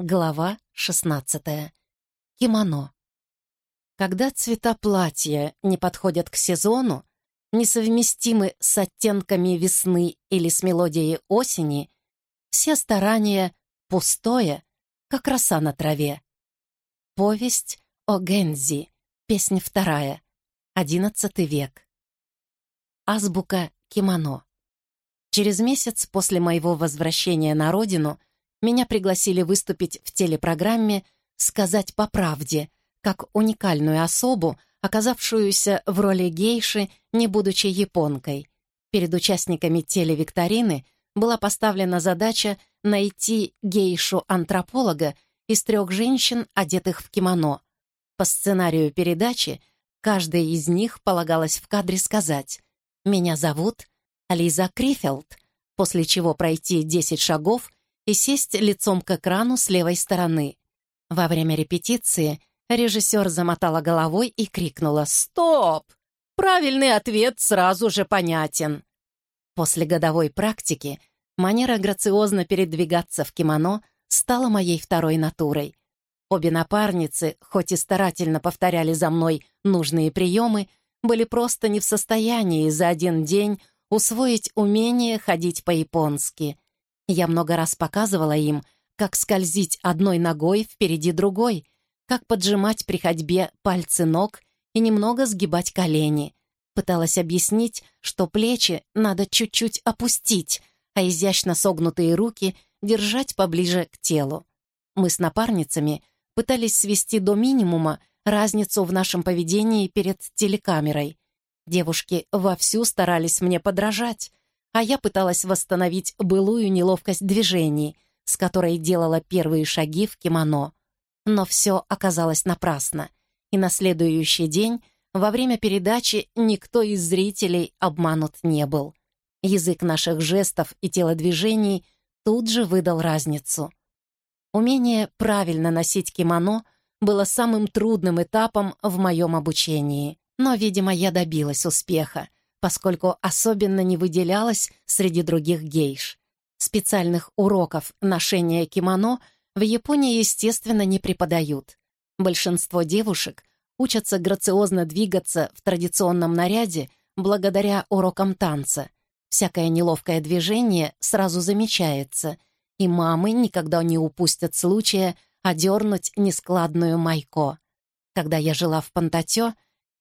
Глава 16. Кимоно. Когда цвета платья не подходят к сезону, несовместимы с оттенками весны или с мелодией осени, все старания пустое, как роса на траве. Повесть о Гензи, песня вторая, XI век. Азбука кимоно. Через месяц после моего возвращения на родину — меня пригласили выступить в телепрограмме «Сказать по правде», как уникальную особу, оказавшуюся в роли гейши, не будучи японкой. Перед участниками телевикторины была поставлена задача найти гейшу-антрополога из трех женщин, одетых в кимоно. По сценарию передачи каждой из них полагалось в кадре сказать «Меня зовут Лиза Крифелд», после чего пройти 10 шагов и сесть лицом к экрану с левой стороны. Во время репетиции режиссер замотала головой и крикнула «Стоп! Правильный ответ сразу же понятен!» После годовой практики манера грациозно передвигаться в кимоно стала моей второй натурой. Обе напарницы, хоть и старательно повторяли за мной нужные приемы, были просто не в состоянии за один день усвоить умение ходить по-японски — я много раз показывала им, как скользить одной ногой впереди другой, как поджимать при ходьбе пальцы ног и немного сгибать колени. Пыталась объяснить, что плечи надо чуть-чуть опустить, а изящно согнутые руки держать поближе к телу. Мы с напарницами пытались свести до минимума разницу в нашем поведении перед телекамерой. Девушки вовсю старались мне подражать, а я пыталась восстановить былую неловкость движений, с которой делала первые шаги в кимоно. Но все оказалось напрасно, и на следующий день во время передачи никто из зрителей обманут не был. Язык наших жестов и телодвижений тут же выдал разницу. Умение правильно носить кимоно было самым трудным этапом в моем обучении, но, видимо, я добилась успеха, поскольку особенно не выделялась среди других гейш. Специальных уроков ношения кимоно в Японии, естественно, не преподают. Большинство девушек учатся грациозно двигаться в традиционном наряде благодаря урокам танца. Всякое неловкое движение сразу замечается, и мамы никогда не упустят случая одернуть нескладную майко. Когда я жила в Пантатё,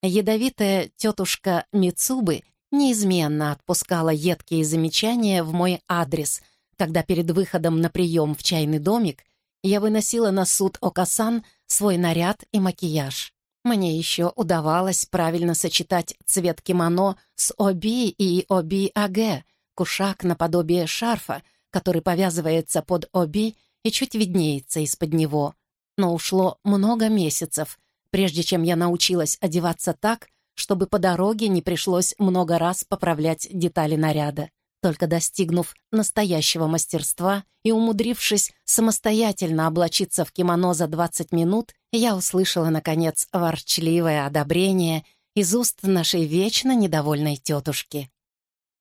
ядовитая тетушка Мицубы неизменно отпускала едкие замечания в мой адрес, когда перед выходом на прием в чайный домик я выносила на суд Окасан свой наряд и макияж. Мне еще удавалось правильно сочетать цвет кимоно с оби и оби-аге, кушак наподобие шарфа, который повязывается под оби и чуть виднеется из-под него. Но ушло много месяцев, прежде чем я научилась одеваться так, чтобы по дороге не пришлось много раз поправлять детали наряда. Только достигнув настоящего мастерства и умудрившись самостоятельно облачиться в кимоно за 20 минут, я услышала, наконец, ворчливое одобрение из уст нашей вечно недовольной тетушки.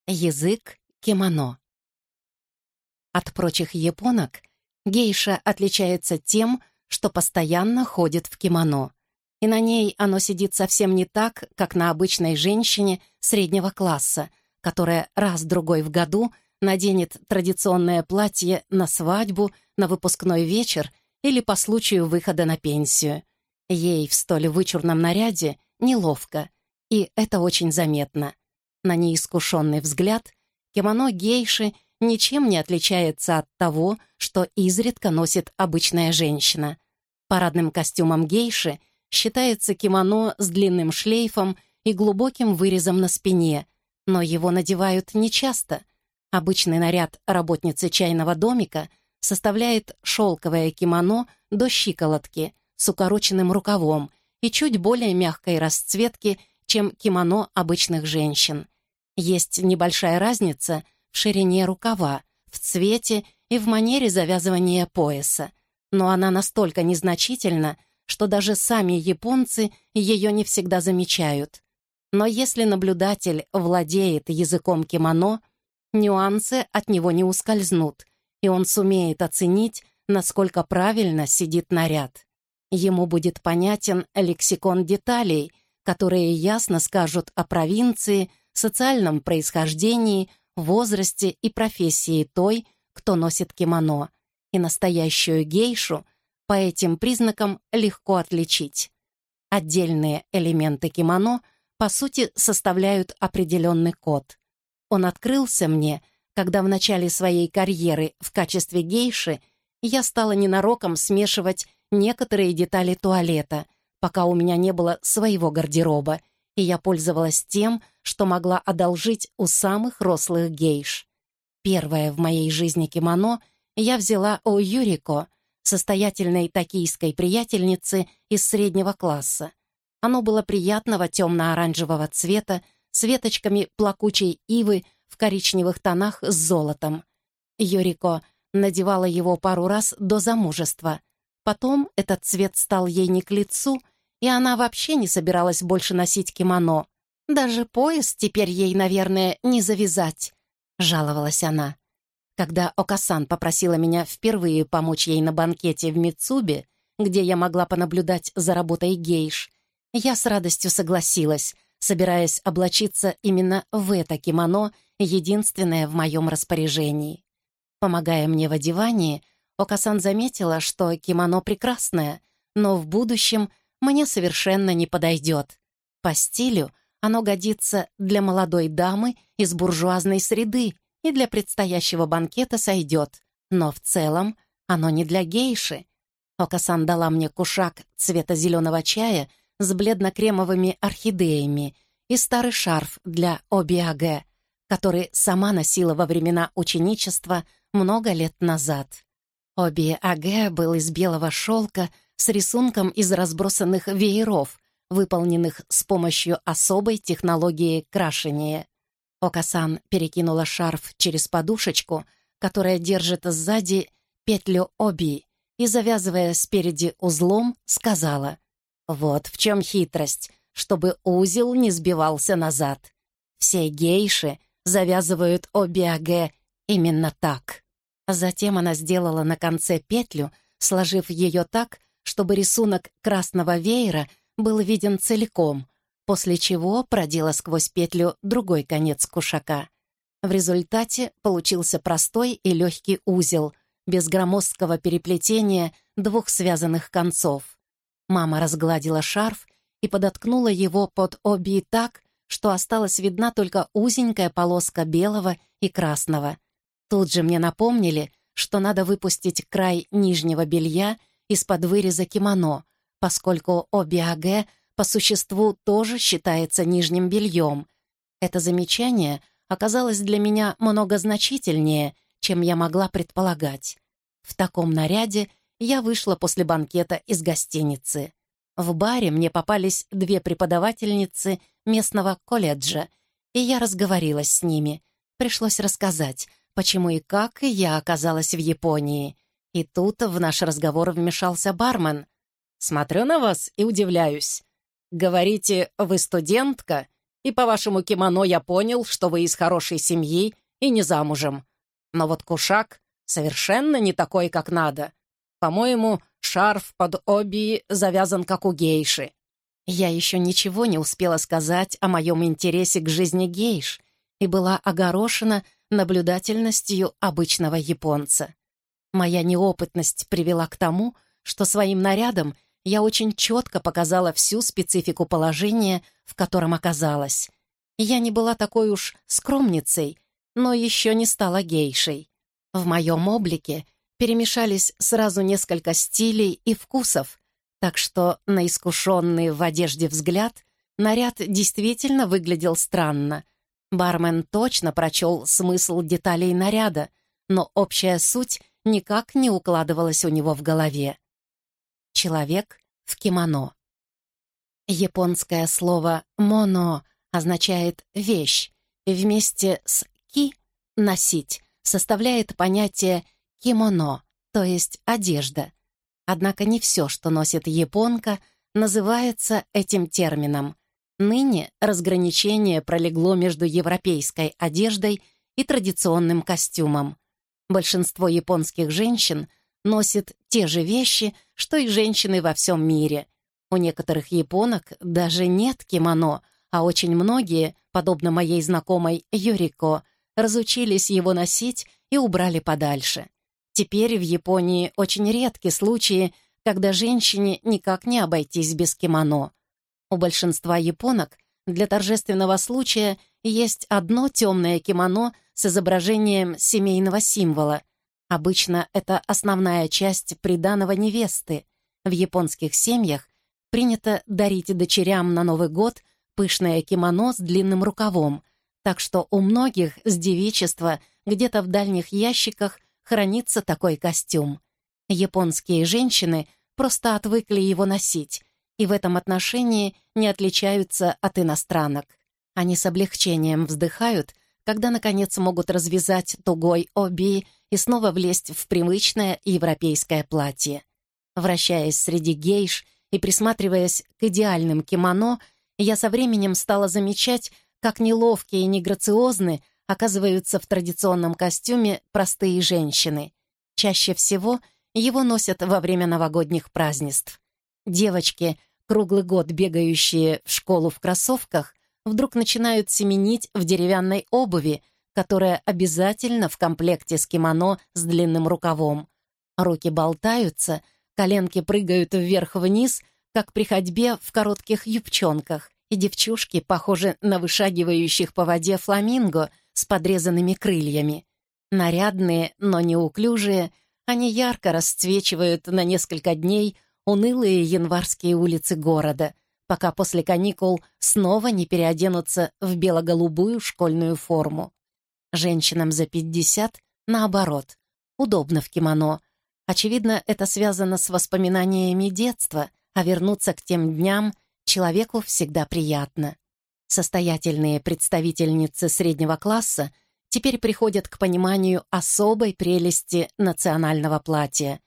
Язык кимоно. От прочих японок гейша отличается тем, что постоянно ходит в кимоно и на ней оно сидит совсем не так, как на обычной женщине среднего класса, которая раз-другой в году наденет традиционное платье на свадьбу, на выпускной вечер или по случаю выхода на пенсию. Ей в столь вычурном наряде неловко, и это очень заметно. На неискушенный взгляд кимоно гейши ничем не отличается от того, что изредка носит обычная женщина. Парадным костюмом гейши — считается кимоно с длинным шлейфом и глубоким вырезом на спине, но его надевают нечасто. Обычный наряд работницы чайного домика составляет шелковое кимоно до щиколотки с укороченным рукавом и чуть более мягкой расцветки, чем кимоно обычных женщин. Есть небольшая разница в ширине рукава, в цвете и в манере завязывания пояса, но она настолько незначительна, что даже сами японцы ее не всегда замечают. Но если наблюдатель владеет языком кимоно, нюансы от него не ускользнут, и он сумеет оценить, насколько правильно сидит наряд. Ему будет понятен лексикон деталей, которые ясно скажут о провинции, социальном происхождении, возрасте и профессии той, кто носит кимоно, и настоящую гейшу по этим признакам легко отличить. Отдельные элементы кимоно, по сути, составляют определенный код. Он открылся мне, когда в начале своей карьеры в качестве гейши я стала ненароком смешивать некоторые детали туалета, пока у меня не было своего гардероба, и я пользовалась тем, что могла одолжить у самых рослых гейш. Первое в моей жизни кимоно я взяла у Юрико, состоятельной токийской приятельницы из среднего класса. Оно было приятного темно-оранжевого цвета с веточками плакучей ивы в коричневых тонах с золотом. Юрико надевала его пару раз до замужества. Потом этот цвет стал ей не к лицу, и она вообще не собиралась больше носить кимоно. Даже пояс теперь ей, наверное, не завязать, — жаловалась она. Когда Окасан попросила меня впервые помочь ей на банкете в Мицубе, где я могла понаблюдать за работой гейш, я с радостью согласилась, собираясь облачиться именно в это кимоно, единственное в моем распоряжении. Помогая мне в одевании, Окасан заметила, что кимоно прекрасное, но в будущем мне совершенно не подойдет. По стилю оно годится для молодой дамы из буржуазной среды и для предстоящего банкета сойдет, но в целом оно не для гейши. Окасан дала мне кушак цвета зеленого чая с бледно-кремовыми орхидеями и старый шарф для обиаге, который сама носила во времена ученичества много лет назад. Оби Аге был из белого шелка с рисунком из разбросанных вееров, выполненных с помощью особой технологии крашения. Окасан перекинула шарф через подушечку, которая держит сзади петлю Оби, и, завязывая спереди узлом, сказала, «Вот в чем хитрость, чтобы узел не сбивался назад. Все гейши завязывают Оби-Аге именно так». Затем она сделала на конце петлю, сложив ее так, чтобы рисунок красного веера был виден целиком, после чего продела сквозь петлю другой конец кушака. В результате получился простой и легкий узел, без громоздкого переплетения двух связанных концов. Мама разгладила шарф и подоткнула его под оби так, что осталась видна только узенькая полоска белого и красного. Тут же мне напомнили, что надо выпустить край нижнего белья из-под выреза кимоно, поскольку обиаге по существу тоже считается нижним бельем. Это замечание оказалось для меня много значительнее, чем я могла предполагать. В таком наряде я вышла после банкета из гостиницы. В баре мне попались две преподавательницы местного колледжа, и я разговорилась с ними. Пришлось рассказать, почему и как я оказалась в Японии. И тут в наш разговор вмешался бармен. «Смотрю на вас и удивляюсь. Говорите, вы студентка, и по вашему кимоно я понял, что вы из хорошей семьи и не замужем. Но вот кушак совершенно не такой, как надо. По-моему, шарф под оби завязан, как у гейши». Я еще ничего не успела сказать о моем интересе к жизни гейш и была огорошена наблюдательностью обычного японца. Моя неопытность привела к тому, что своим нарядом я очень четко показала всю специфику положения, в котором оказалась. Я не была такой уж скромницей, но еще не стала гейшей. В моем облике перемешались сразу несколько стилей и вкусов, так что на искушенный в одежде взгляд наряд действительно выглядел странно, Бармен точно прочел смысл деталей наряда, но общая суть никак не укладывалась у него в голове. Человек в кимоно. Японское слово «моно» означает «вещь», вместе с «ки» — «носить» составляет понятие «кимоно», то есть «одежда». Однако не все, что носит японка, называется этим термином. Ныне разграничение пролегло между европейской одеждой и традиционным костюмом. Большинство японских женщин носит те же вещи, что и женщины во всем мире. У некоторых японок даже нет кимоно, а очень многие, подобно моей знакомой Юрико, разучились его носить и убрали подальше. Теперь в Японии очень редки случаи, когда женщине никак не обойтись без кимоно. У большинства японок для торжественного случая есть одно темное кимоно с изображением семейного символа. Обычно это основная часть приданого невесты. В японских семьях принято дарить дочерям на Новый год пышное кимоно с длинным рукавом, так что у многих с девичества где-то в дальних ящиках хранится такой костюм. Японские женщины просто отвыкли его носить, и в этом отношении не отличаются от иностранок. Они с облегчением вздыхают, когда, наконец, могут развязать тугой оби и снова влезть в привычное европейское платье. Вращаясь среди гейш и присматриваясь к идеальным кимоно, я со временем стала замечать, как неловкие и неграциозны оказываются в традиционном костюме простые женщины. Чаще всего его носят во время новогодних празднеств. Девочки, круглый год бегающие в школу в кроссовках, вдруг начинают семенить в деревянной обуви, которая обязательно в комплекте с кимоно с длинным рукавом. Руки болтаются, коленки прыгают вверх-вниз, как при ходьбе в коротких юбчонках, и девчушки похожи на вышагивающих по воде фламинго с подрезанными крыльями. Нарядные, но неуклюжие, они ярко расцвечивают на несколько дней унылые январские улицы города, пока после каникул снова не переоденутся в бело-голубую школьную форму. Женщинам за 50, наоборот, удобно в кимоно. Очевидно, это связано с воспоминаниями детства, а вернуться к тем дням человеку всегда приятно. Состоятельные представительницы среднего класса теперь приходят к пониманию особой прелести национального платья.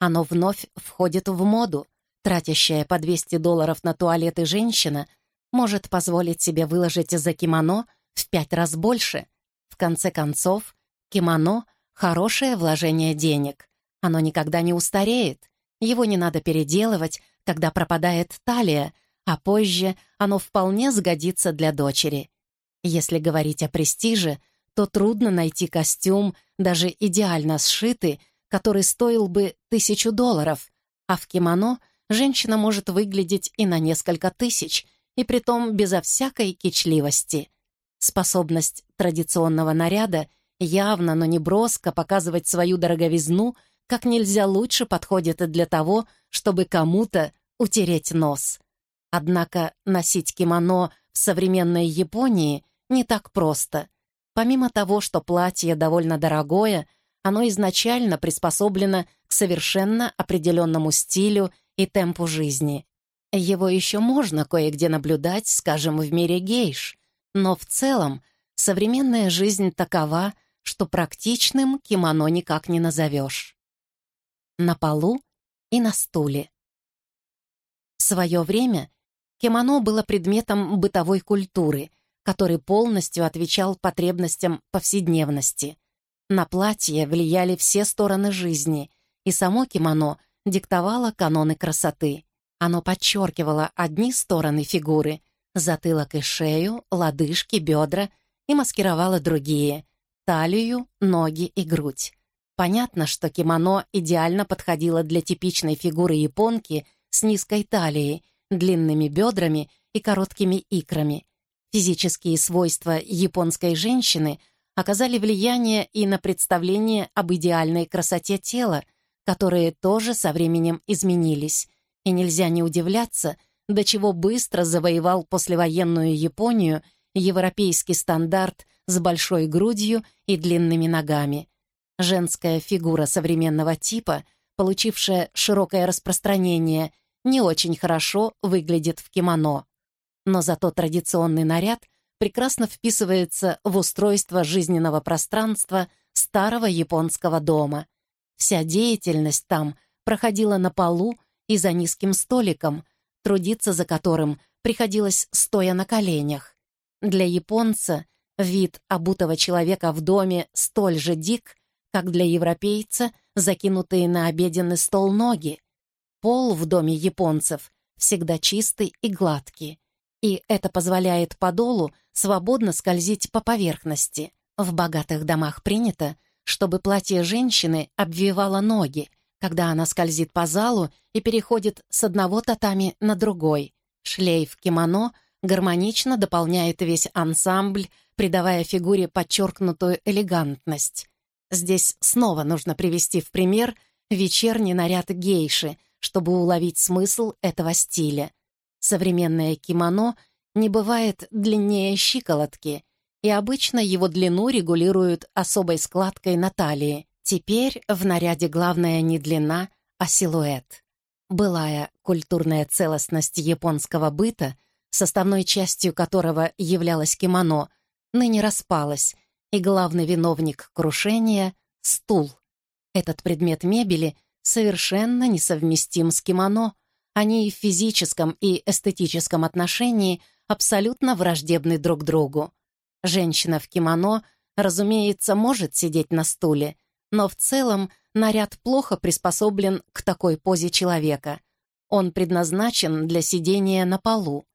Оно вновь входит в моду. Тратящая по 200 долларов на туалеты женщина может позволить себе выложить за кимоно в пять раз больше. В конце концов, кимоно — хорошее вложение денег. Оно никогда не устареет. Его не надо переделывать, когда пропадает талия, а позже оно вполне сгодится для дочери. Если говорить о престиже — то трудно найти костюм, даже идеально сшитый, который стоил бы тысячу долларов, а в кимоно женщина может выглядеть и на несколько тысяч, и притом безо всякой кичливости. Способность традиционного наряда явно, но не броско показывать свою дороговизну как нельзя лучше подходит для того, чтобы кому-то утереть нос. Однако носить кимоно в современной Японии не так просто. Помимо того, что платье довольно дорогое, оно изначально приспособлено к совершенно определенному стилю и темпу жизни. Его еще можно кое-где наблюдать, скажем, в мире гейш, но в целом современная жизнь такова, что практичным кимоно никак не назовешь. На полу и на стуле. В свое время кимоно было предметом бытовой культуры — который полностью отвечал потребностям повседневности. На платье влияли все стороны жизни, и само кимоно диктовало каноны красоты. Оно подчеркивало одни стороны фигуры — затылок и шею, лодыжки, бедра — и маскировало другие — талию, ноги и грудь. Понятно, что кимоно идеально подходило для типичной фигуры японки с низкой талией, длинными бедрами и короткими икрами — Физические свойства японской женщины оказали влияние и на представление об идеальной красоте тела, которые тоже со временем изменились. И нельзя не удивляться, до чего быстро завоевал послевоенную Японию европейский стандарт с большой грудью и длинными ногами. Женская фигура современного типа, получившая широкое распространение, не очень хорошо выглядит в кимоно но зато традиционный наряд прекрасно вписывается в устройство жизненного пространства старого японского дома. Вся деятельность там проходила на полу и за низким столиком, трудиться за которым приходилось стоя на коленях. Для японца вид обутого человека в доме столь же дик, как для европейца закинутые на обеденный стол ноги. Пол в доме японцев всегда чистый и гладкий, и это позволяет подолу свободно скользить по поверхности. В богатых домах принято, чтобы платье женщины обвивало ноги, когда она скользит по залу и переходит с одного татами на другой. Шлейф кимоно гармонично дополняет весь ансамбль, придавая фигуре подчеркнутую элегантность. Здесь снова нужно привести в пример вечерний наряд гейши, чтобы уловить смысл этого стиля. Современное кимоно не бывает длиннее щиколотки, и обычно его длину регулируют особой складкой на талии. Теперь в наряде главное не длина, а силуэт. Былая культурная целостность японского быта, составной частью которого являлось кимоно, ныне распалась, и главный виновник крушения — стул. Этот предмет мебели совершенно несовместим с кимоно. Они и в физическом, и эстетическом отношении абсолютно враждебны друг другу. Женщина в кимоно, разумеется, может сидеть на стуле, но в целом наряд плохо приспособлен к такой позе человека. Он предназначен для сидения на полу.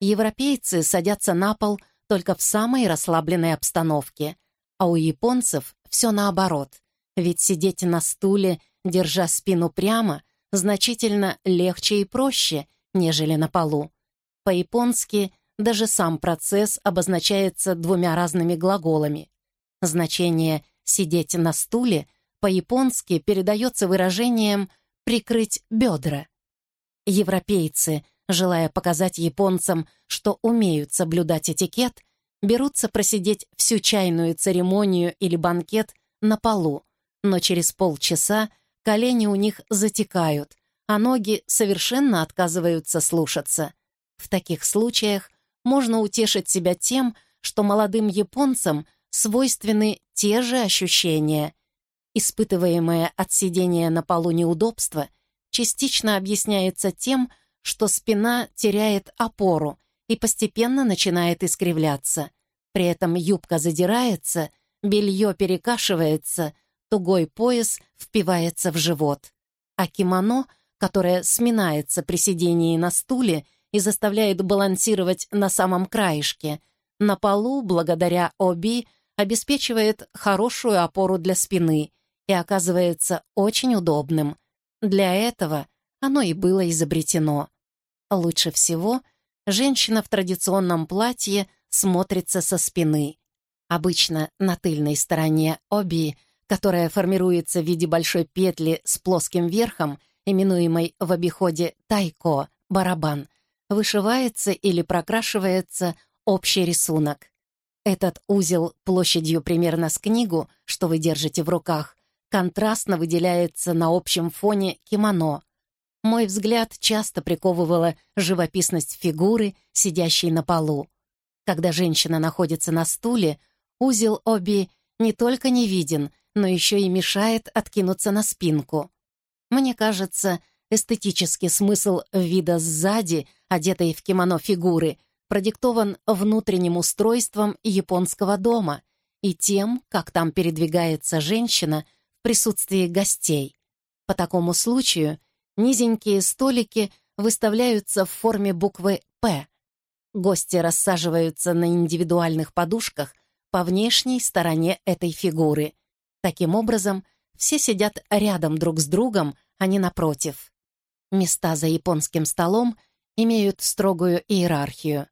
Европейцы садятся на пол только в самой расслабленной обстановке, а у японцев все наоборот, ведь сидеть на стуле, держа спину прямо, значительно легче и проще, нежели на полу. По-японски даже сам процесс обозначается двумя разными глаголами. Значение «сидеть на стуле» по-японски передается выражением «прикрыть бедра». Европейцы, желая показать японцам, что умеют соблюдать этикет, берутся просидеть всю чайную церемонию или банкет на полу, но через полчаса колени у них затекают, а ноги совершенно отказываются слушаться. В таких случаях можно утешить себя тем, что молодым японцам свойственны те же ощущения. Испытываемое от сидения на полу неудобство частично объясняется тем, что спина теряет опору и постепенно начинает искривляться. При этом юбка задирается, белье перекашивается, тугой пояс впивается в живот. А кимоно, которое сминается при сидении на стуле и заставляет балансировать на самом краешке, на полу, благодаря оби, обеспечивает хорошую опору для спины и оказывается очень удобным. Для этого оно и было изобретено. Лучше всего женщина в традиционном платье смотрится со спины. Обычно на тыльной стороне оби, которая формируется в виде большой петли с плоским верхом, именуемой в обиходе тайко, барабан, вышивается или прокрашивается общий рисунок. Этот узел площадью примерно с книгу, что вы держите в руках, контрастно выделяется на общем фоне кимоно. Мой взгляд часто приковывала живописность фигуры, сидящей на полу. Когда женщина находится на стуле, узел оби не только не виден, но еще и мешает откинуться на спинку. Мне кажется, эстетический смысл вида сзади, одетой в кимоно фигуры, продиктован внутренним устройством японского дома и тем, как там передвигается женщина в присутствии гостей. По такому случаю низенькие столики выставляются в форме буквы «П». Гости рассаживаются на индивидуальных подушках по внешней стороне этой фигуры. Таким образом, все сидят рядом друг с другом, а не напротив. Места за японским столом имеют строгую иерархию.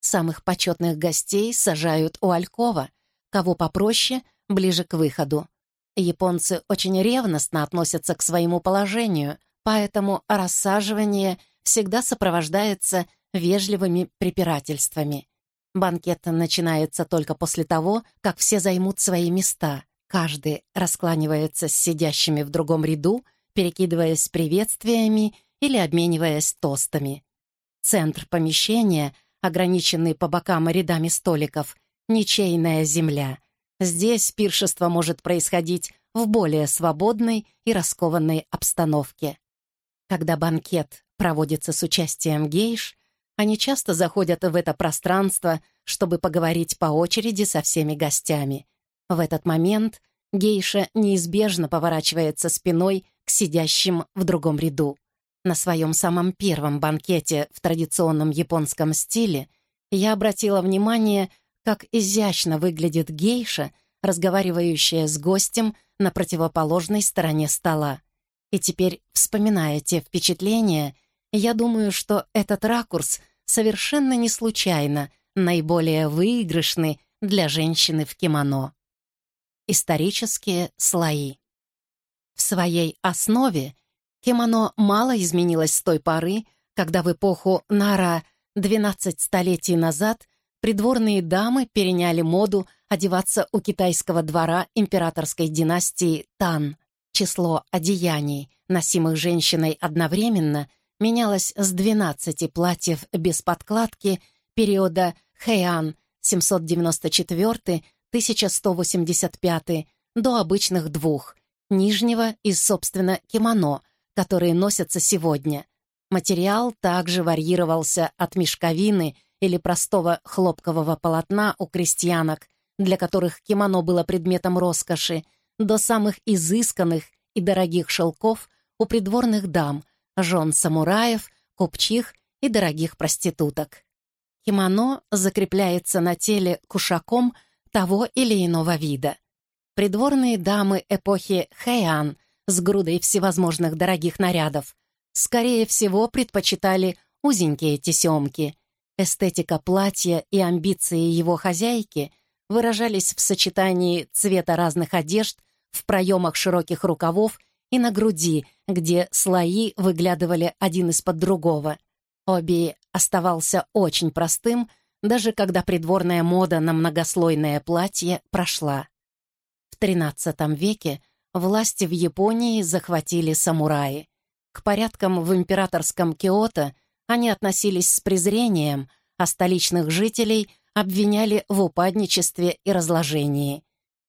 Самых почетных гостей сажают у Алькова, кого попроще, ближе к выходу. Японцы очень ревностно относятся к своему положению, поэтому рассаживание всегда сопровождается вежливыми препирательствами. Банкет начинается только после того, как все займут свои места. Каждый раскланивается с сидящими в другом ряду, перекидываясь приветствиями или обмениваясь тостами. Центр помещения ограниченный по бокам рядами столиков, ничейная земля. Здесь пиршество может происходить в более свободной и раскованной обстановке. Когда банкет проводится с участием гейш, они часто заходят в это пространство, чтобы поговорить по очереди со всеми гостями. В этот момент гейша неизбежно поворачивается спиной к сидящим в другом ряду. На своем самом первом банкете в традиционном японском стиле я обратила внимание, как изящно выглядит гейша, разговаривающая с гостем на противоположной стороне стола. И теперь, вспоминая те впечатления, я думаю, что этот ракурс совершенно не случайно наиболее выигрышный для женщины в кимоно. Исторические слои. В своей основе кимоно мало изменилось с той поры, когда в эпоху Нара 12 столетий назад придворные дамы переняли моду одеваться у китайского двора императорской династии Тан. Число одеяний, носимых женщиной одновременно, менялось с 12 платьев без подкладки периода Хэйан 794-1185 до обычных двух, нижнего и, собственно, кимоно, которые носятся сегодня. Материал также варьировался от мешковины или простого хлопкового полотна у крестьянок, для которых кимоно было предметом роскоши, до самых изысканных и дорогих шелков у придворных дам, жен самураев, купчих и дорогих проституток. Кимоно закрепляется на теле кушаком того или иного вида. Придворные дамы эпохи Хэйан с грудой всевозможных дорогих нарядов скорее всего предпочитали узенькие тесемки. Эстетика платья и амбиции его хозяйки выражались в сочетании цвета разных одежд в проемах широких рукавов и на груди, где слои выглядывали один из-под другого. Оби оставался очень простым, даже когда придворная мода на многослойное платье прошла. XIII веке власти в Японии захватили самураи. К порядкам в императорском Киото они относились с презрением, а столичных жителей обвиняли в упадничестве и разложении.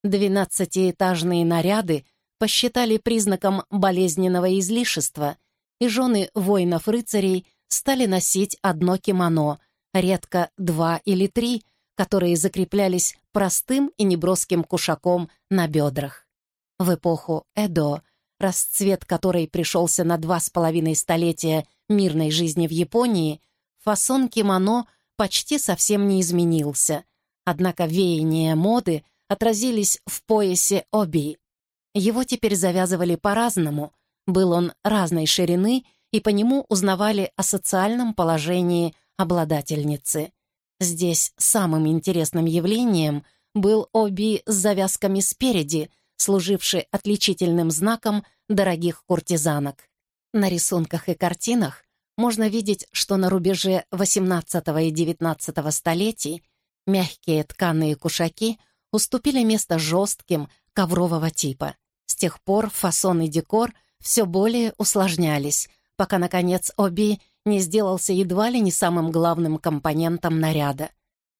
Двенадцатиэтажные наряды посчитали признаком болезненного излишества, и жены воинов-рыцарей стали носить одно кимоно, редко два или три, которые закреплялись простым и неброским кушаком на бедрах. В эпоху Эдо, расцвет которой пришелся на два с половиной столетия мирной жизни в Японии, фасон кимоно почти совсем не изменился, однако веяния моды отразились в поясе оби. Его теперь завязывали по-разному, был он разной ширины и по нему узнавали о социальном положении обладательницы. Здесь самым интересным явлением был оби с завязками спереди, служивший отличительным знаком дорогих куртизанок. На рисунках и картинах можно видеть, что на рубеже XVIII и XIX столетий мягкие тканые кушаки уступили место жестким коврового типа. С тех пор фасон и декор все более усложнялись, пока, наконец, Оби не сделался едва ли не самым главным компонентом наряда.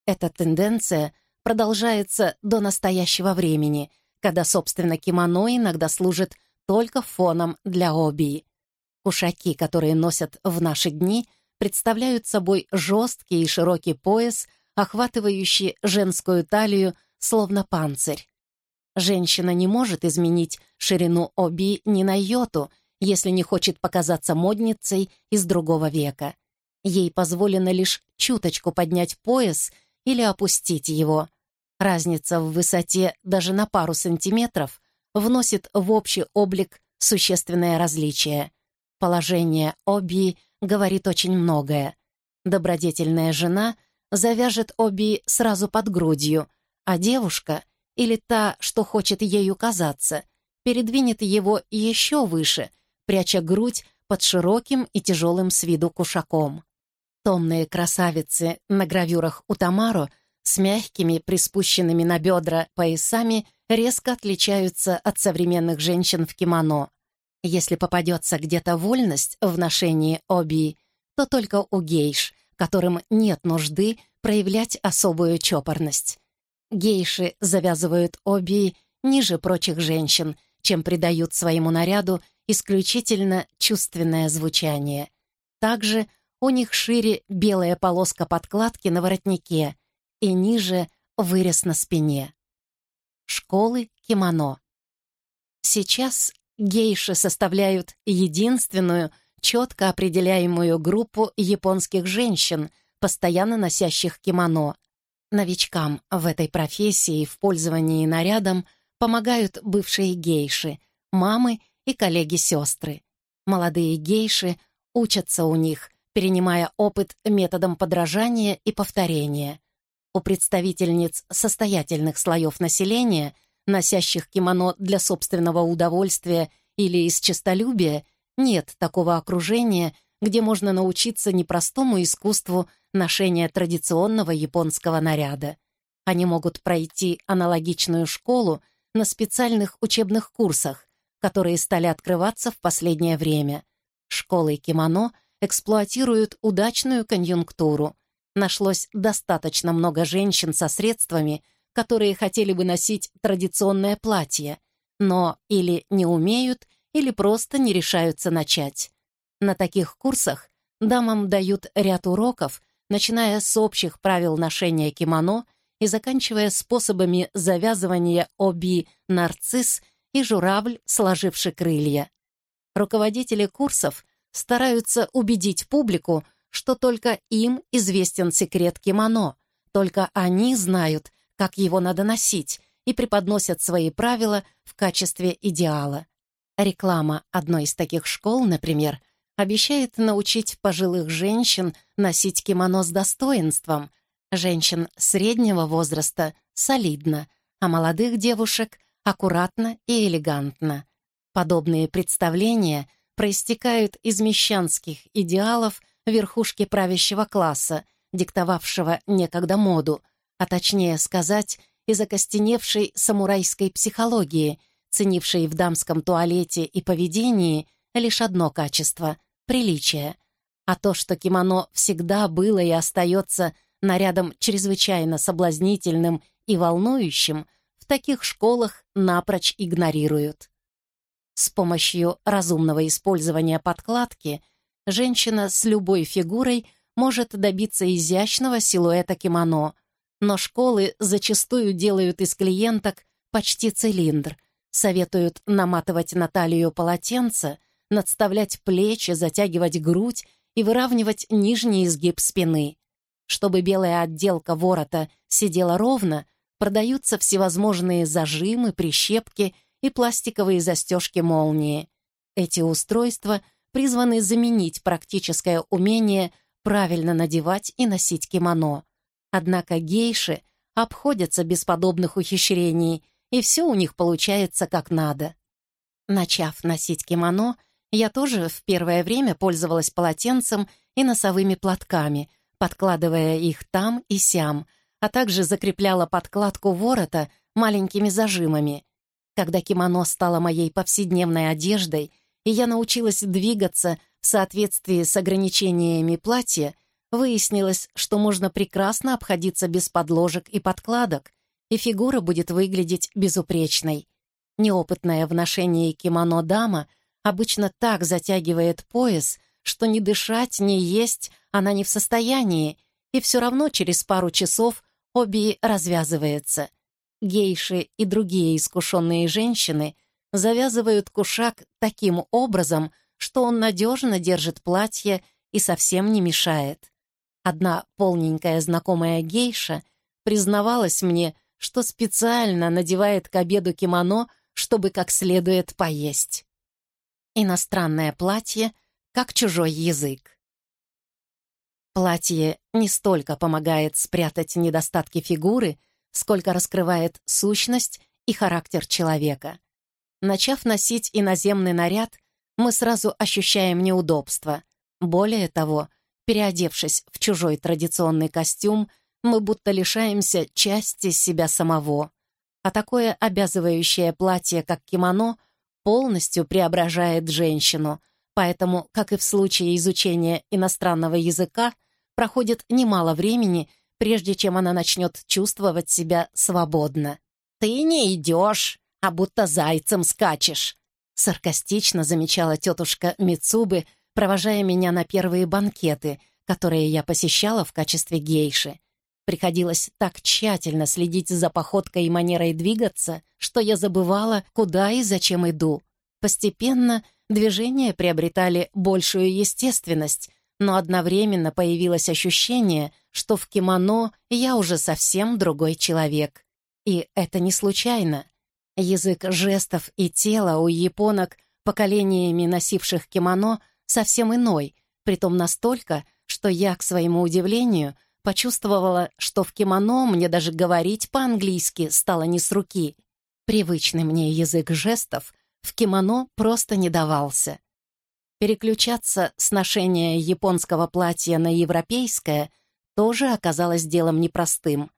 Эта тенденция продолжается до настоящего времени, когда, собственно, кимоно иногда служит только фоном для оби. Кушаки, которые носят в наши дни, представляют собой жесткий и широкий пояс, охватывающий женскую талию, словно панцирь. Женщина не может изменить ширину оби ни на йоту — если не хочет показаться модницей из другого века. Ей позволено лишь чуточку поднять пояс или опустить его. Разница в высоте даже на пару сантиметров вносит в общий облик существенное различие. Положение оби говорит очень многое. Добродетельная жена завяжет оби сразу под грудью, а девушка, или та, что хочет ею казаться, передвинет его еще выше — пряча грудь под широким и тяжелым с виду кушаком. Томные красавицы на гравюрах у Тамаро с мягкими, приспущенными на бедра поясами резко отличаются от современных женщин в кимоно. Если попадется где-то вольность в ношении оби, то только у гейш, которым нет нужды проявлять особую чопорность. Гейши завязывают оби ниже прочих женщин, чем придают своему наряду исключительно чувственное звучание. Также у них шире белая полоска подкладки на воротнике и ниже вырез на спине. Школы кимоно. Сейчас гейши составляют единственную, четко определяемую группу японских женщин, постоянно носящих кимоно. Новичкам в этой профессии в пользовании нарядом помогают бывшие гейши, мамы и коллеги-сестры. Молодые гейши учатся у них, перенимая опыт методом подражания и повторения. У представительниц состоятельных слоев населения, носящих кимоно для собственного удовольствия или из честолюбия, нет такого окружения, где можно научиться непростому искусству ношения традиционного японского наряда. Они могут пройти аналогичную школу на специальных учебных курсах, которые стали открываться в последнее время. Школы кимоно эксплуатируют удачную конъюнктуру. Нашлось достаточно много женщин со средствами, которые хотели бы носить традиционное платье, но или не умеют, или просто не решаются начать. На таких курсах дамам дают ряд уроков, начиная с общих правил ношения кимоно и заканчивая способами завязывания оби нарцисс и журавль, сложивший крылья. Руководители курсов стараются убедить публику, что только им известен секрет кимоно, только они знают, как его надо носить, и преподносят свои правила в качестве идеала. Реклама одной из таких школ, например, обещает научить пожилых женщин носить кимоно с достоинством, женщин среднего возраста — солидно, а молодых девушек — аккуратно и элегантно. Подобные представления проистекают из мещанских идеалов верхушки правящего класса, диктовавшего некогда моду, а точнее сказать, из окостеневшей самурайской психологии, ценившей в дамском туалете и поведении лишь одно качество — приличие. А то, что кимоно всегда было и остается нарядом чрезвычайно соблазнительным и волнующим, в таких школах напрочь игнорируют. С помощью разумного использования подкладки женщина с любой фигурой может добиться изящного силуэта кимоно, но школы зачастую делают из клиенток почти цилиндр, советуют наматывать на талию полотенце, надставлять плечи, затягивать грудь и выравнивать нижний изгиб спины. Чтобы белая отделка ворота сидела ровно, продаются всевозможные зажимы, прищепки и пластиковые застежки молнии. Эти устройства призваны заменить практическое умение правильно надевать и носить кимоно. Однако гейши обходятся без подобных ухищрений, и все у них получается как надо. Начав носить кимоно, я тоже в первое время пользовалась полотенцем и носовыми платками, подкладывая их там и сям, а также закрепляла подкладку ворота маленькими зажимами. Когда кимоно стало моей повседневной одеждой, и я научилась двигаться в соответствии с ограничениями платья, выяснилось, что можно прекрасно обходиться без подложек и подкладок, и фигура будет выглядеть безупречной. Неопытная в ношении кимоно дама обычно так затягивает пояс, что ни дышать, ни есть она не в состоянии, и все равно через пару часов оби развязывается — гейши и другие искушенные женщины завязывают кушак таким образом, что он надежно держит платье и совсем не мешает. Одна полненькая знакомая гейша признавалась мне, что специально надевает к обеду кимоно, чтобы как следует поесть. Иностранное платье, как чужой язык. Платье не столько помогает спрятать недостатки фигуры, сколько раскрывает сущность и характер человека. Начав носить иноземный наряд, мы сразу ощущаем неудобство. Более того, переодевшись в чужой традиционный костюм, мы будто лишаемся части себя самого. А такое обязывающее платье, как кимоно, полностью преображает женщину, поэтому, как и в случае изучения иностранного языка, проходит немало времени — прежде чем она начнет чувствовать себя свободно. «Ты не идешь, а будто зайцем скачешь», саркастично замечала тетушка Мицубы, провожая меня на первые банкеты, которые я посещала в качестве гейши. Приходилось так тщательно следить за походкой и манерой двигаться, что я забывала, куда и зачем иду. Постепенно движения приобретали большую естественность, но одновременно появилось ощущение, что в кимоно я уже совсем другой человек. И это не случайно. Язык жестов и тела у японок, поколениями носивших кимоно, совсем иной, притом настолько, что я, к своему удивлению, почувствовала, что в кимоно мне даже говорить по-английски стало не с руки. Привычный мне язык жестов в кимоно просто не давался. Переключаться с ношения японского платья на европейское тоже оказалось делом непростым.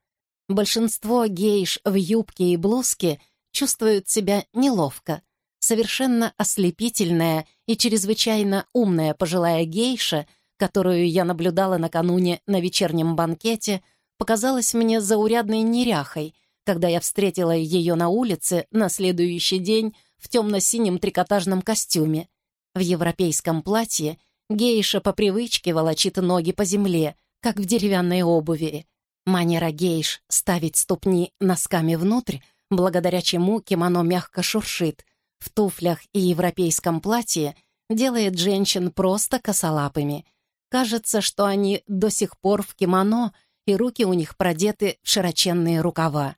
Большинство гейш в юбке и блузке чувствуют себя неловко. Совершенно ослепительная и чрезвычайно умная пожилая гейша, которую я наблюдала накануне на вечернем банкете, показалась мне заурядной неряхой, когда я встретила ее на улице на следующий день в темно-синем трикотажном костюме. В европейском платье гейша по привычке волочит ноги по земле, как в деревянной обуви. Манера гейш ставить ступни носками внутрь, благодаря чему кимоно мягко шуршит, в туфлях и европейском платье делает женщин просто косолапыми. Кажется, что они до сих пор в кимоно, и руки у них продеты в широченные рукава.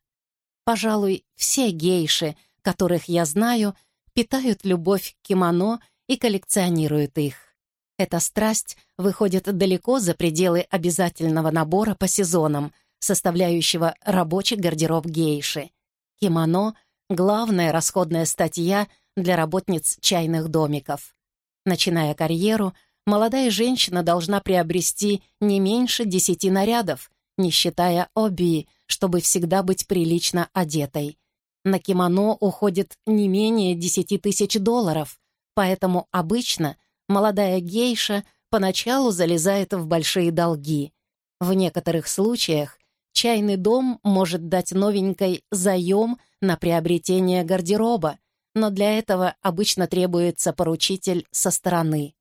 Пожалуй, все гейши, которых я знаю, питают любовь к кимоно и коллекционируют их. Эта страсть выходит далеко за пределы обязательного набора по сезонам, составляющего рабочий гардероб гейши. Кимоно — главная расходная статья для работниц чайных домиков. Начиная карьеру, молодая женщина должна приобрести не меньше десяти нарядов, не считая оби, чтобы всегда быть прилично одетой. На кимоно уходит не менее десяти тысяч долларов, Поэтому обычно молодая гейша поначалу залезает в большие долги. В некоторых случаях чайный дом может дать новенькой заем на приобретение гардероба, но для этого обычно требуется поручитель со стороны.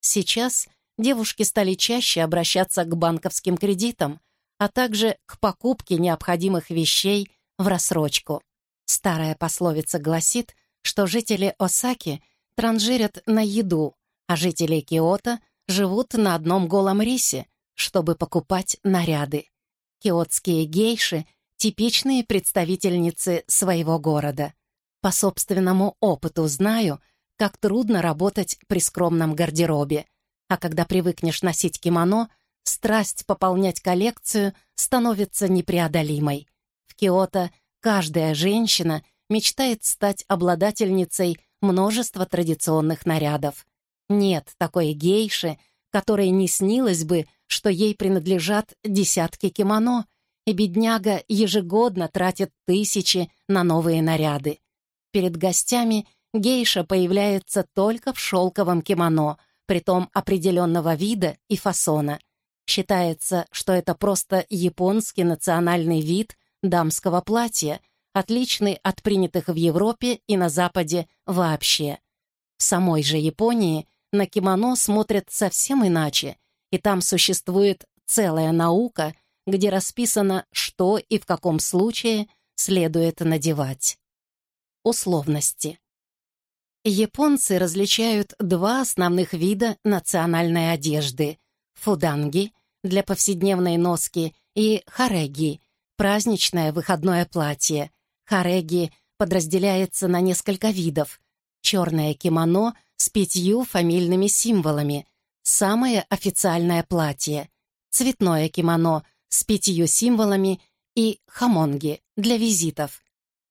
Сейчас девушки стали чаще обращаться к банковским кредитам, а также к покупке необходимых вещей в рассрочку. Старая пословица гласит, что жители Осаки — транжирят на еду, а жители Киото живут на одном голом рисе, чтобы покупать наряды. Киотские гейши — типичные представительницы своего города. По собственному опыту знаю, как трудно работать при скромном гардеробе, а когда привыкнешь носить кимоно, страсть пополнять коллекцию становится непреодолимой. В Киото каждая женщина мечтает стать обладательницей множество традиционных нарядов. Нет такой гейши, которой не снилось бы, что ей принадлежат десятки кимоно, и бедняга ежегодно тратит тысячи на новые наряды. Перед гостями гейша появляется только в шелковом кимоно, притом определенного вида и фасона. Считается, что это просто японский национальный вид дамского платья — отличный от принятых в Европе и на Западе вообще. В самой же Японии на кимоно смотрят совсем иначе, и там существует целая наука, где расписано, что и в каком случае следует надевать. Условности. Японцы различают два основных вида национальной одежды — фуданги для повседневной носки и хареги — праздничное выходное платье, Хареги подразделяется на несколько видов. Черное кимоно с пятью фамильными символами, самое официальное платье, цветное кимоно с пятью символами и хамонги для визитов,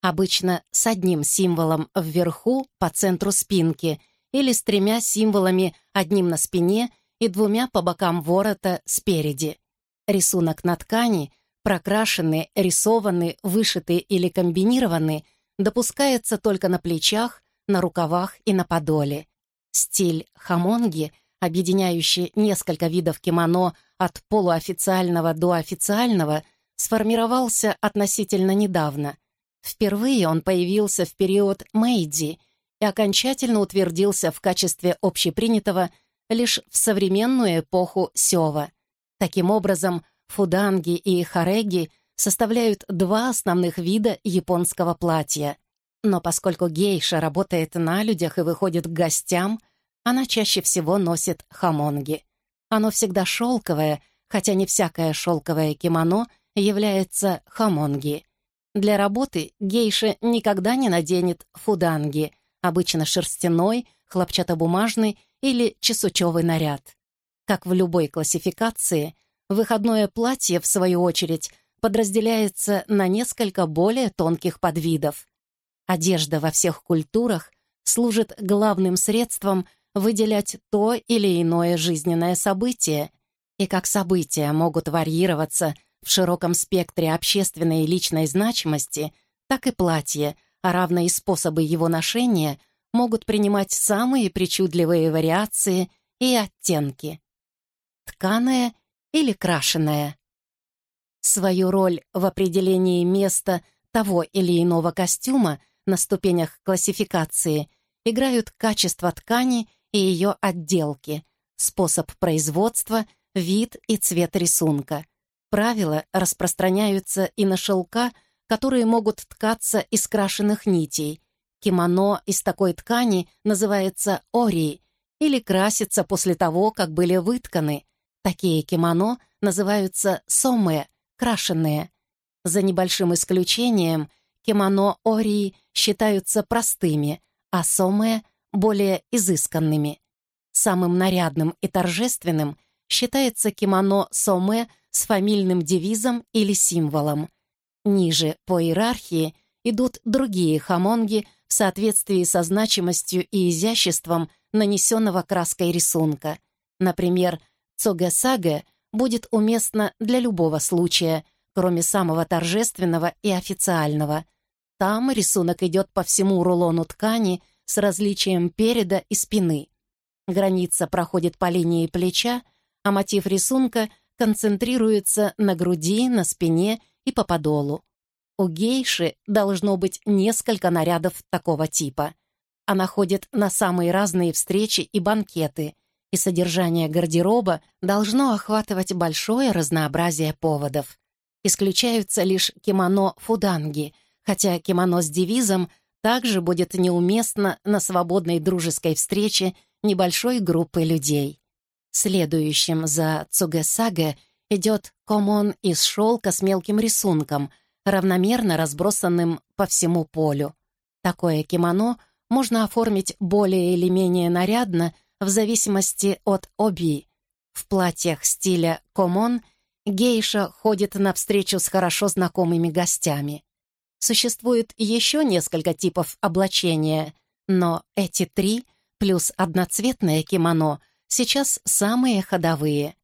обычно с одним символом вверху по центру спинки или с тремя символами, одним на спине и двумя по бокам ворота спереди. Рисунок на ткани — прокрашенный, рисованный, вышитый или комбинированный, допускается только на плечах, на рукавах и на подоле. Стиль хамонги, объединяющий несколько видов кимоно от полуофициального до официального, сформировался относительно недавно. Впервые он появился в период Мэйдзи и окончательно утвердился в качестве общепринятого лишь в современную эпоху Сёва. Таким образом, фуданги и хареги составляют два основных вида японского платья. Но поскольку гейша работает на людях и выходит к гостям, она чаще всего носит хамонги. Оно всегда шелковое, хотя не всякое шелковое кимоно является хамонги. Для работы гейша никогда не наденет фуданги, обычно шерстяной, хлопчатобумажный или чесучевый наряд. Как в любой классификации, выходное платье, в свою очередь, подразделяется на несколько более тонких подвидов. Одежда во всех культурах служит главным средством выделять то или иное жизненное событие, и как события могут варьироваться в широком спектре общественной и личной значимости, так и платье, а равно и способы его ношения могут принимать самые причудливые вариации и оттенки. Тканое или крашеное. Свою роль в определении места того или иного костюма на ступенях классификации играют качество ткани и ее отделки, способ производства, вид и цвет рисунка. Правила распространяются и на шелка, которые могут ткаться из крашеных нитей. Кимоно из такой ткани называется ори или красится после того, как были вытканы. Такие кимоно называются соме, крашеные. За небольшим исключением, кимоно ории считаются простыми, а сомые — более изысканными. Самым нарядным и торжественным считается кимоно соме с фамильным девизом или символом. Ниже по иерархии идут другие хамонги в соответствии со значимостью и изяществом нанесенного краской рисунка. Например, цугасаге будет уместно для любого случая, кроме самого торжественного и официального. Там рисунок идет по всему рулону ткани с различием переда и спины. Граница проходит по линии плеча, а мотив рисунка концентрируется на груди, на спине и по подолу. У гейши должно быть несколько нарядов такого типа. Она ходит на самые разные встречи и банкеты — и содержание гардероба должно охватывать большое разнообразие поводов. Исключаются лишь кимоно фуданги, хотя кимоно с девизом также будет неуместно на свободной дружеской встрече небольшой группы людей. Следующим за цугесаге идет комон из шелка с мелким рисунком, равномерно разбросанным по всему полю. Такое кимоно можно оформить более или менее нарядно в зависимости от оби. В платьях стиля комон гейша ходит на встречу с хорошо знакомыми гостями. Существует еще несколько типов облачения, но эти три плюс одноцветное кимоно сейчас самые ходовые.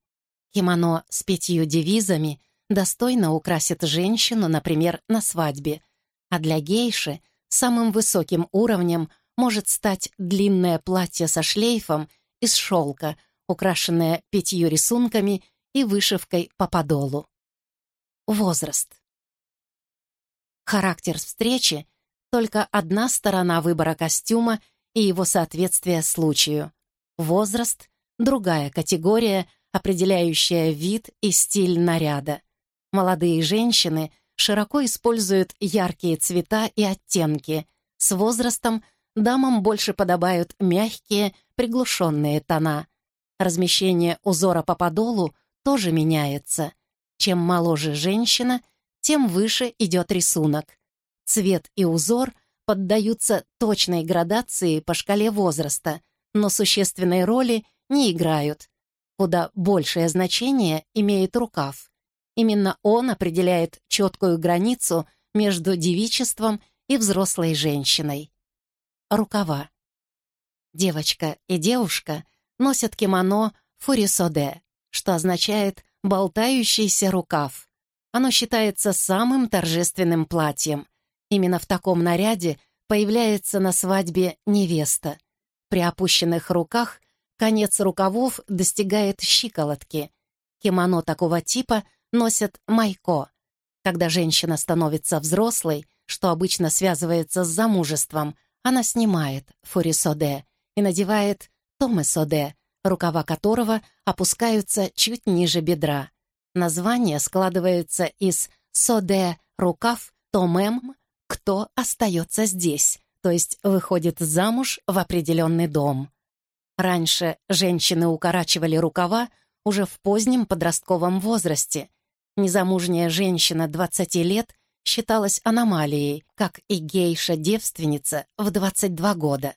Кимоно с пятью девизами достойно украсит женщину, например, на свадьбе, а для гейши самым высоким уровнем — может стать длинное платье со шлейфом из шелка, украшенное пятью рисунками и вышивкой по подолу. Возраст. Характер встречи — только одна сторона выбора костюма и его соответствия случаю. Возраст — другая категория, определяющая вид и стиль наряда. Молодые женщины широко используют яркие цвета и оттенки. С возрастом дамам больше подобают мягкие, приглушенные тона. Размещение узора по подолу тоже меняется. Чем моложе женщина, тем выше идет рисунок. Цвет и узор поддаются точной градации по шкале возраста, но существенной роли не играют. Куда большее значение имеет рукав. Именно он определяет четкую границу между девичеством и взрослой женщиной рукава. Девочка и девушка носят кимоно фурисоде, что означает «болтающийся рукав». Оно считается самым торжественным платьем. Именно в таком наряде появляется на свадьбе невеста. При опущенных руках конец рукавов достигает щиколотки. Кимоно такого типа носят майко. Когда женщина становится взрослой, что обычно связывается с замужеством, она снимает фурисоде и надевает томесоде, рукава которого опускаются чуть ниже бедра. Название складывается из «соде» — рукав, «томем» — «кто остается здесь», то есть выходит замуж в определенный дом. Раньше женщины укорачивали рукава уже в позднем подростковом возрасте. Незамужняя женщина 20 лет считалась аномалией, как и гейша-девственница в 22 года.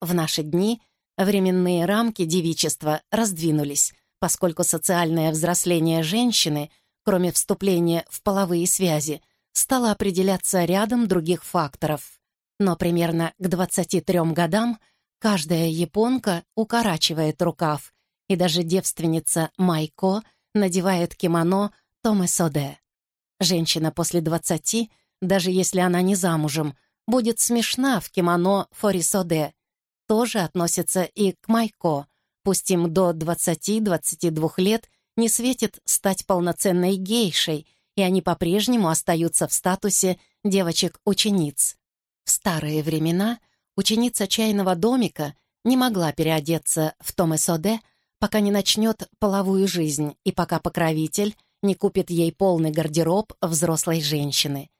В наши дни временные рамки девичества раздвинулись, поскольку социальное взросление женщины, кроме вступления в половые связи, стало определяться рядом других факторов. Но примерно к 23 годам каждая японка укорачивает рукав, и даже девственница Майко надевает кимоно Томесоде. Женщина после 20, даже если она не замужем, будет смешна в кимоно Форисоде. Тоже относится и к Майко, пусть им до 20-22 лет не светит стать полноценной гейшей, и они по-прежнему остаются в статусе девочек-учениц. В старые времена ученица чайного домика не могла переодеться в Томе Соде, пока не начнет половую жизнь и пока покровитель не купит ей полный гардероб взрослой женщины.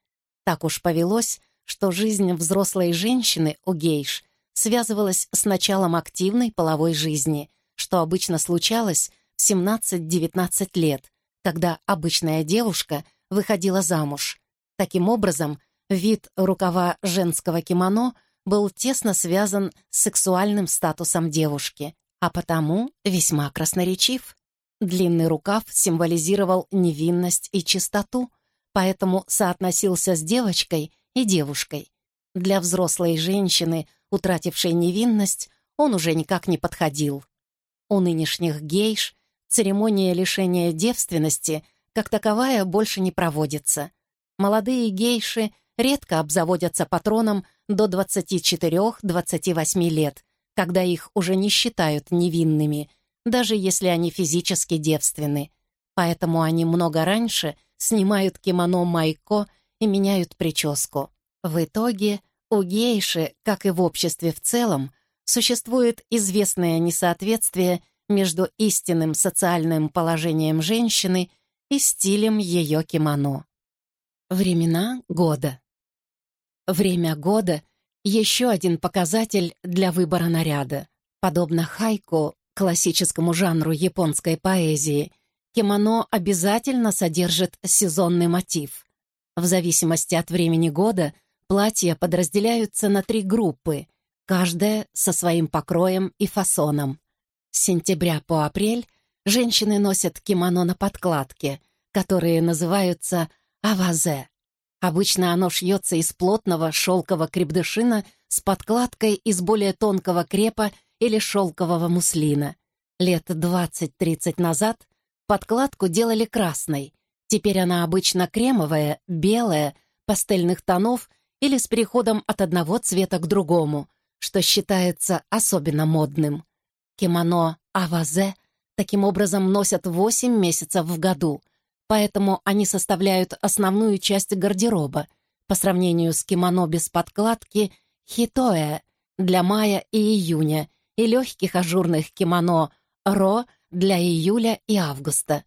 Так уж повелось, что жизнь взрослой женщины у гейш связывалась с началом активной половой жизни, что обычно случалось в 17-19 лет, когда обычная девушка выходила замуж. Таким образом, вид рукава женского кимоно был тесно связан с сексуальным статусом девушки, а потому весьма красноречив. Длинный рукав символизировал невинность и чистоту, поэтому соотносился с девочкой и девушкой. Для взрослой женщины, утратившей невинность, он уже никак не подходил. У нынешних гейш церемония лишения девственности как таковая больше не проводится. Молодые гейши редко обзаводятся патроном до 24-28 лет, когда их уже не считают невинными, даже если они физически девственны. Поэтому они много раньше снимают кимоно майко и меняют прическу. В итоге у гейши, как и в обществе в целом, существует известное несоответствие между истинным социальным положением женщины и стилем ее кимоно. Времена года. Время года — еще один показатель для выбора наряда. Подобно хайку, классическому жанру японской поэзии, кимоно обязательно содержит сезонный мотив. В зависимости от времени года платья подразделяются на три группы, каждая со своим покроем и фасоном. С сентября по апрель женщины носят кимоно на подкладке, которые называются авазе. Обычно оно шьется из плотного шелкового крепдышина с подкладкой из более тонкого крепа или шелкового муслина. Лет 20-30 назад подкладку делали красной. Теперь она обычно кремовая, белая, пастельных тонов или с переходом от одного цвета к другому, что считается особенно модным. Кимоно авазе таким образом носят 8 месяцев в году, поэтому они составляют основную часть гардероба по сравнению с кимоно без подкладки хитоэ для мая и июня и легких ажурных кимоно ро для июля и августа.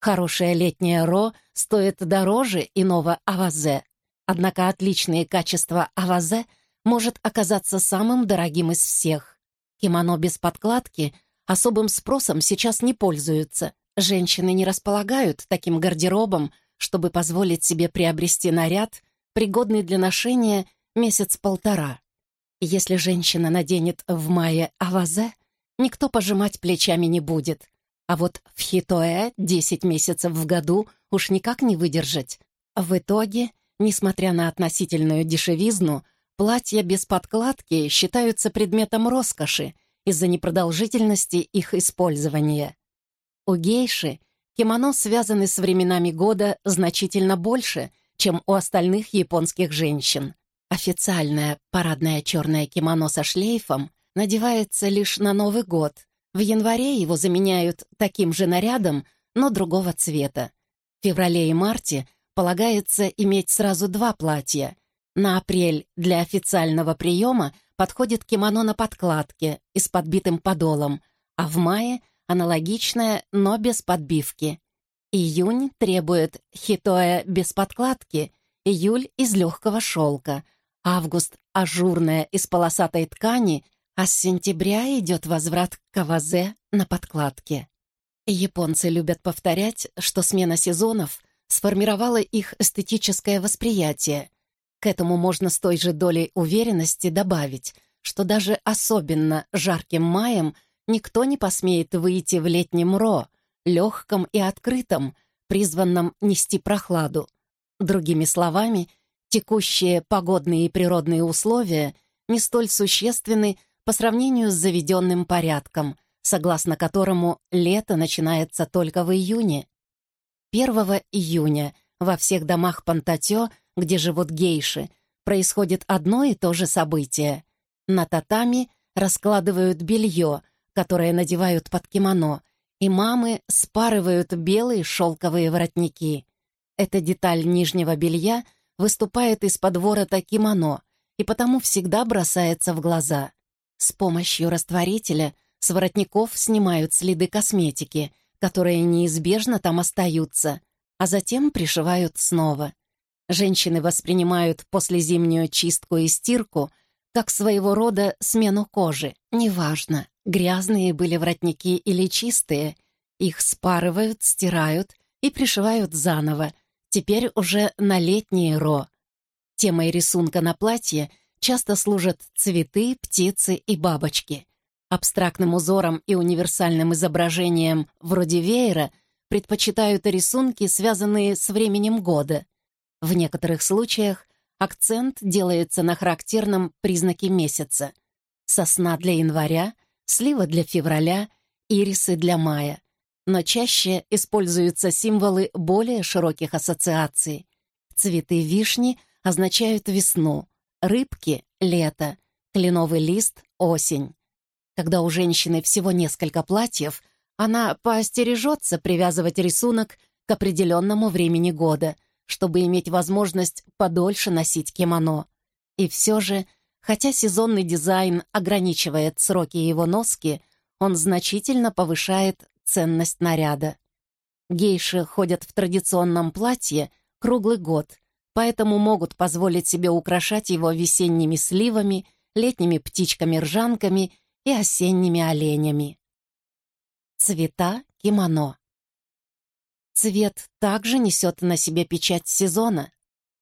Хорошее летнее ро стоит дороже иного авазе, однако отличные качества авазе может оказаться самым дорогим из всех. Кимоно без подкладки особым спросом сейчас не пользуются. Женщины не располагают таким гардеробом, чтобы позволить себе приобрести наряд, пригодный для ношения месяц-полтора. Если женщина наденет в мае авазе, никто пожимать плечами не будет. А вот в хитоэ 10 месяцев в году уж никак не выдержать. В итоге, несмотря на относительную дешевизну, платья без подкладки считаются предметом роскоши из-за непродолжительности их использования. У гейши кимоно связаны с временами года значительно больше, чем у остальных японских женщин. Официальное парадное черное кимоно со шлейфом надевается лишь на Новый год. В январе его заменяют таким же нарядом, но другого цвета. В феврале и марте полагается иметь сразу два платья. На апрель для официального приема подходит кимоно на подкладке и с подбитым подолом, а в мае аналогичное, но без подбивки. Июнь требует хитоя без подкладки, июль из легкого шелка, август — ажурная из полосатой ткани, а с сентября идет возврат к кавазе на подкладке. Японцы любят повторять, что смена сезонов сформировала их эстетическое восприятие. К этому можно с той же долей уверенности добавить, что даже особенно жарким маем никто не посмеет выйти в летнем ро, легком и открытом, призванном нести прохладу. Другими словами, текущие погодные и природные условия не столь существенны по сравнению с заведенным порядком, согласно которому лето начинается только в июне. 1 июня во всех домах Пантатё, где живут гейши, происходит одно и то же событие. На татами раскладывают белье, которое надевают под кимоно, и мамы спарывают белые шелковые воротники. Эта деталь нижнего белья выступает из-под ворота кимоно и потому всегда бросается в глаза. С помощью растворителя с воротников снимают следы косметики, которые неизбежно там остаются, а затем пришивают снова. Женщины воспринимают послезимнюю чистку и стирку как своего рода смену кожи. Неважно, грязные были воротники или чистые, их спарывают, стирают и пришивают заново, теперь уже на летнее ро. Темой рисунка на платье часто служат цветы, птицы и бабочки. Абстрактным узором и универсальным изображением вроде веера предпочитают рисунки, связанные с временем года. В некоторых случаях акцент делается на характерном признаке месяца. Сосна для января, слива для февраля, ирисы для мая. Но чаще используются символы более широких ассоциаций. Цветы вишни означают весну, рыбки — лето, кленовый лист — осень. Когда у женщины всего несколько платьев, она поостережется привязывать рисунок к определенному времени года, чтобы иметь возможность подольше носить кимоно. И все же, хотя сезонный дизайн ограничивает сроки его носки, он значительно повышает ценность наряда. Гейши ходят в традиционном платье круглый год, поэтому могут позволить себе украшать его весенними сливами, летними птичками-ржанками и осенними оленями. Цвета кимоно. Цвет также несет на себе печать сезона.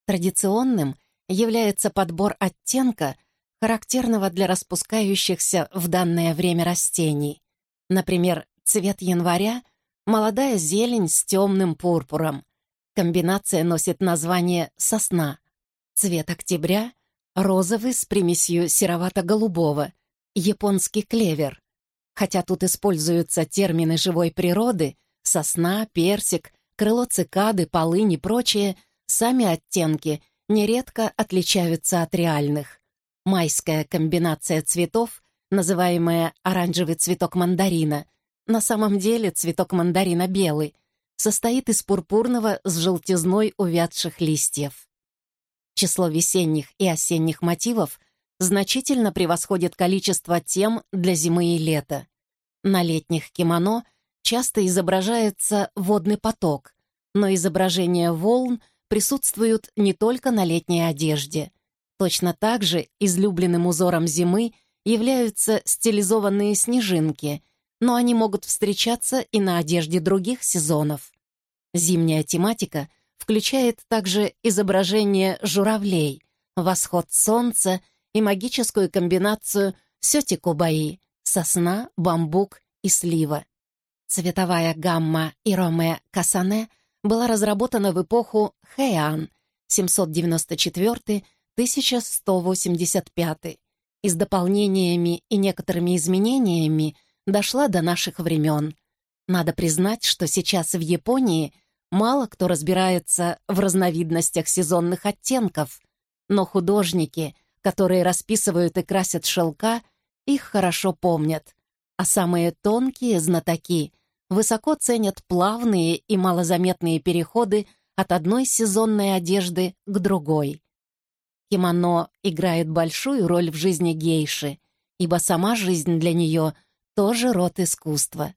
Традиционным является подбор оттенка, характерного для распускающихся в данное время растений. Например, цвет января — молодая зелень с темным пурпуром. Комбинация носит название «сосна». Цвет октября — розовый с примесью серовато-голубого — японский клевер. Хотя тут используются термины живой природы, сосна, персик, крыло цикады, полынь и прочее, сами оттенки нередко отличаются от реальных. Майская комбинация цветов, называемая оранжевый цветок мандарина, на самом деле цветок мандарина белый, состоит из пурпурного с желтизной увядших листьев. Число весенних и осенних мотивов значительно превосходит количество тем для зимы и лета. На летних кимоно часто изображается водный поток, но изображения волн присутствуют не только на летней одежде. Точно так же излюбленным узором зимы являются стилизованные снежинки, но они могут встречаться и на одежде других сезонов. Зимняя тематика включает также изображение журавлей, восход солнца и магическую комбинацию сёти-кубаи — сосна, бамбук и слива. Цветовая гамма Ироме Касане была разработана в эпоху Хэйан 794-1185 и с дополнениями и некоторыми изменениями дошла до наших времен. Надо признать, что сейчас в Японии мало кто разбирается в разновидностях сезонных оттенков, но художники — которые расписывают и красят шелка, их хорошо помнят, а самые тонкие знатоки высоко ценят плавные и малозаметные переходы от одной сезонной одежды к другой. Кимоно играет большую роль в жизни гейши, ибо сама жизнь для нее тоже род искусства.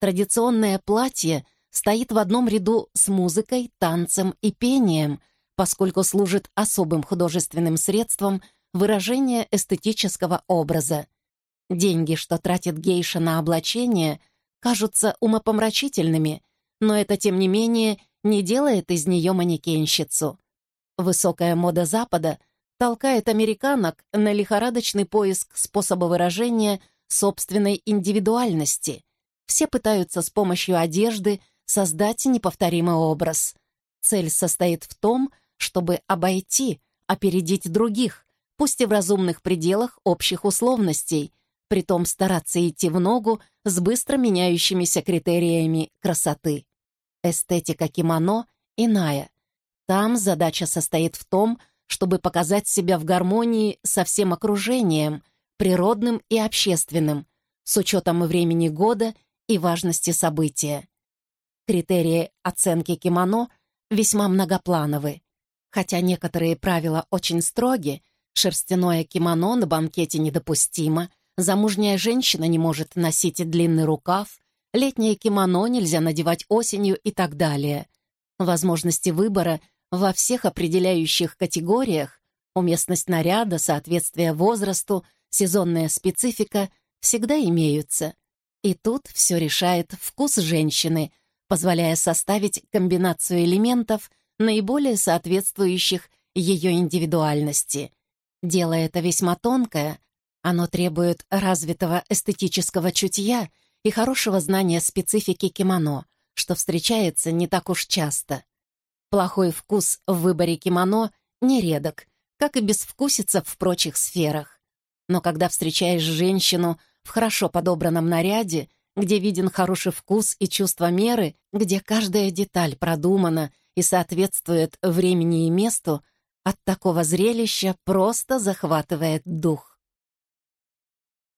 Традиционное платье стоит в одном ряду с музыкой, танцем и пением, поскольку служит особым художественным средством выражения эстетического образа. Деньги, что тратит гейша на облачение, кажутся умопомрачительными, но это, тем не менее, не делает из нее манекенщицу. Высокая мода Запада толкает американок на лихорадочный поиск способа выражения собственной индивидуальности. Все пытаются с помощью одежды создать неповторимый образ. Цель состоит в том, чтобы обойти, опередить других, пусть и в разумных пределах общих условностей, притом стараться идти в ногу с быстро меняющимися критериями красоты. Эстетика кимоно иная. Там задача состоит в том, чтобы показать себя в гармонии со всем окружением, природным и общественным, с учетом времени года и важности события. Критерии оценки кимоно весьма многоплановы. Хотя некоторые правила очень строги, шерстяное кимоно на банкете недопустимо, замужняя женщина не может носить длинный рукав, летнее кимоно нельзя надевать осенью и так далее. Возможности выбора во всех определяющих категориях, уместность наряда, соответствие возрасту, сезонная специфика всегда имеются. И тут все решает вкус женщины, позволяя составить комбинацию элементов, наиболее соответствующих ее индивидуальности. Дело это весьма тонкое, оно требует развитого эстетического чутья и хорошего знания специфики кимоно, что встречается не так уж часто. Плохой вкус в выборе кимоно нередок, как и безвкусица в прочих сферах. Но когда встречаешь женщину в хорошо подобранном наряде, где виден хороший вкус и чувство меры, где каждая деталь продумана и соответствует времени и месту, от такого зрелища просто захватывает дух.